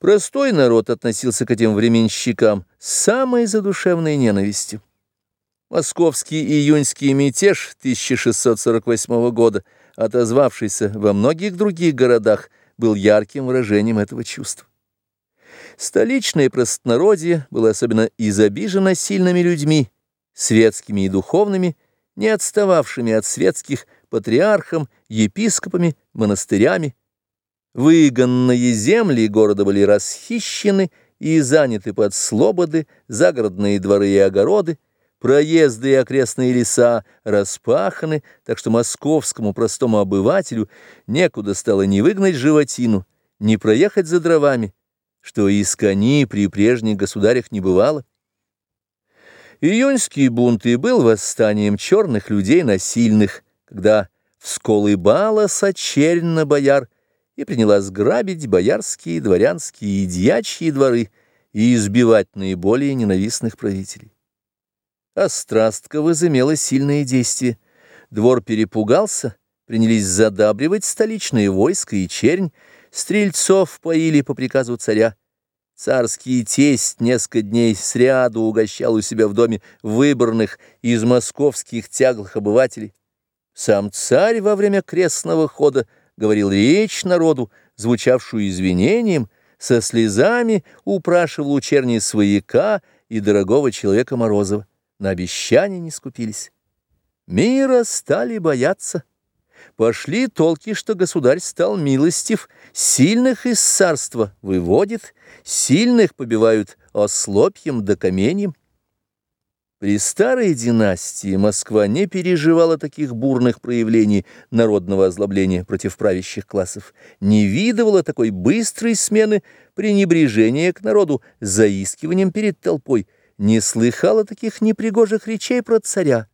Простой народ относился к этим временщикам с самой задушевной ненавистью. Московский июньский мятеж 1648 года, отозвавшийся во многих других городах, был ярким выражением этого чувства. Столичное простонародье было особенно изобижено сильными людьми, светскими и духовными, не отстававшими от светских патриархом, епископами, монастырями, Выгонные земли города были расхищены и заняты под слободы, загородные дворы и огороды, проезды и окрестные леса распаханы, так что московскому простому обывателю некуда стало ни выгнать животину, ни проехать за дровами, что из кони при прежних государях не бывало. Июньский бунт и был восстанием черных людей насильных, когда всколыбала сочеренно бояр, и принялась грабить боярские, дворянские и дьячьи дворы и избивать наиболее ненавистных правителей. Острастка возымела сильное действие. Двор перепугался, принялись задабривать столичные войска и чернь, стрельцов поили по приказу царя. Царский тесть несколько дней сряду угощал у себя в доме выборных из московских тяглых обывателей. Сам царь во время крестного хода говорил речь народу, звучавшую извинением, со слезами упрашивал у черни свояка и дорогого человека Морозова. На обещания не скупились. Мира стали бояться. Пошли толки, что государь стал милостив, сильных из царства выводит, сильных побивают ослопьем да каменьем. При старой династии Москва не переживала таких бурных проявлений народного озлобления против правящих классов, не видывала такой быстрой смены пренебрежения к народу заискиванием перед толпой, не слыхала таких непригожих речей про царя.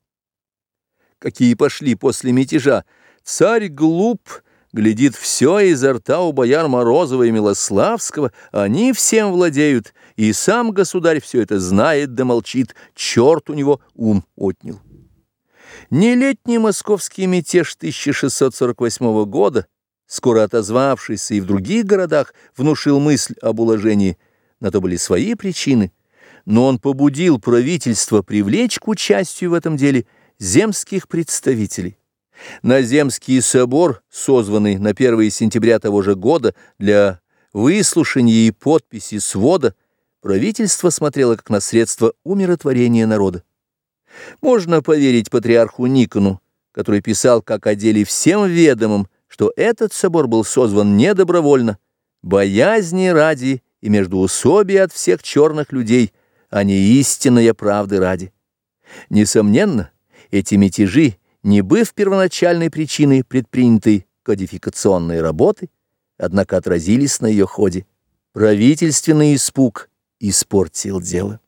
Какие пошли после мятежа «Царь глуп», глядит все изо рта у бояр Морозова и Милославского, они всем владеют, и сам государь все это знает да молчит, черт у него ум отнял. Не летний московский мятеж 1648 года, скоро отозвавшийся и в других городах, внушил мысль об уложении, на то были свои причины, но он побудил правительство привлечь к участию в этом деле земских представителей. На Земский собор, созванный на 1 сентября того же года для выслушания и подписи свода, правительство смотрело как на средство умиротворения народа. Можно поверить патриарху Никону, который писал как о деле всем ведомым, что этот собор был созван не добровольно, боязни ради и между усобий от всех черных людей, а не истинная правды ради. Несомненно, эти мятежи не быв первоначальной причиной предпринятой кодификационной работы, однако отразились на ее ходе. Правительственный испуг испортил дело.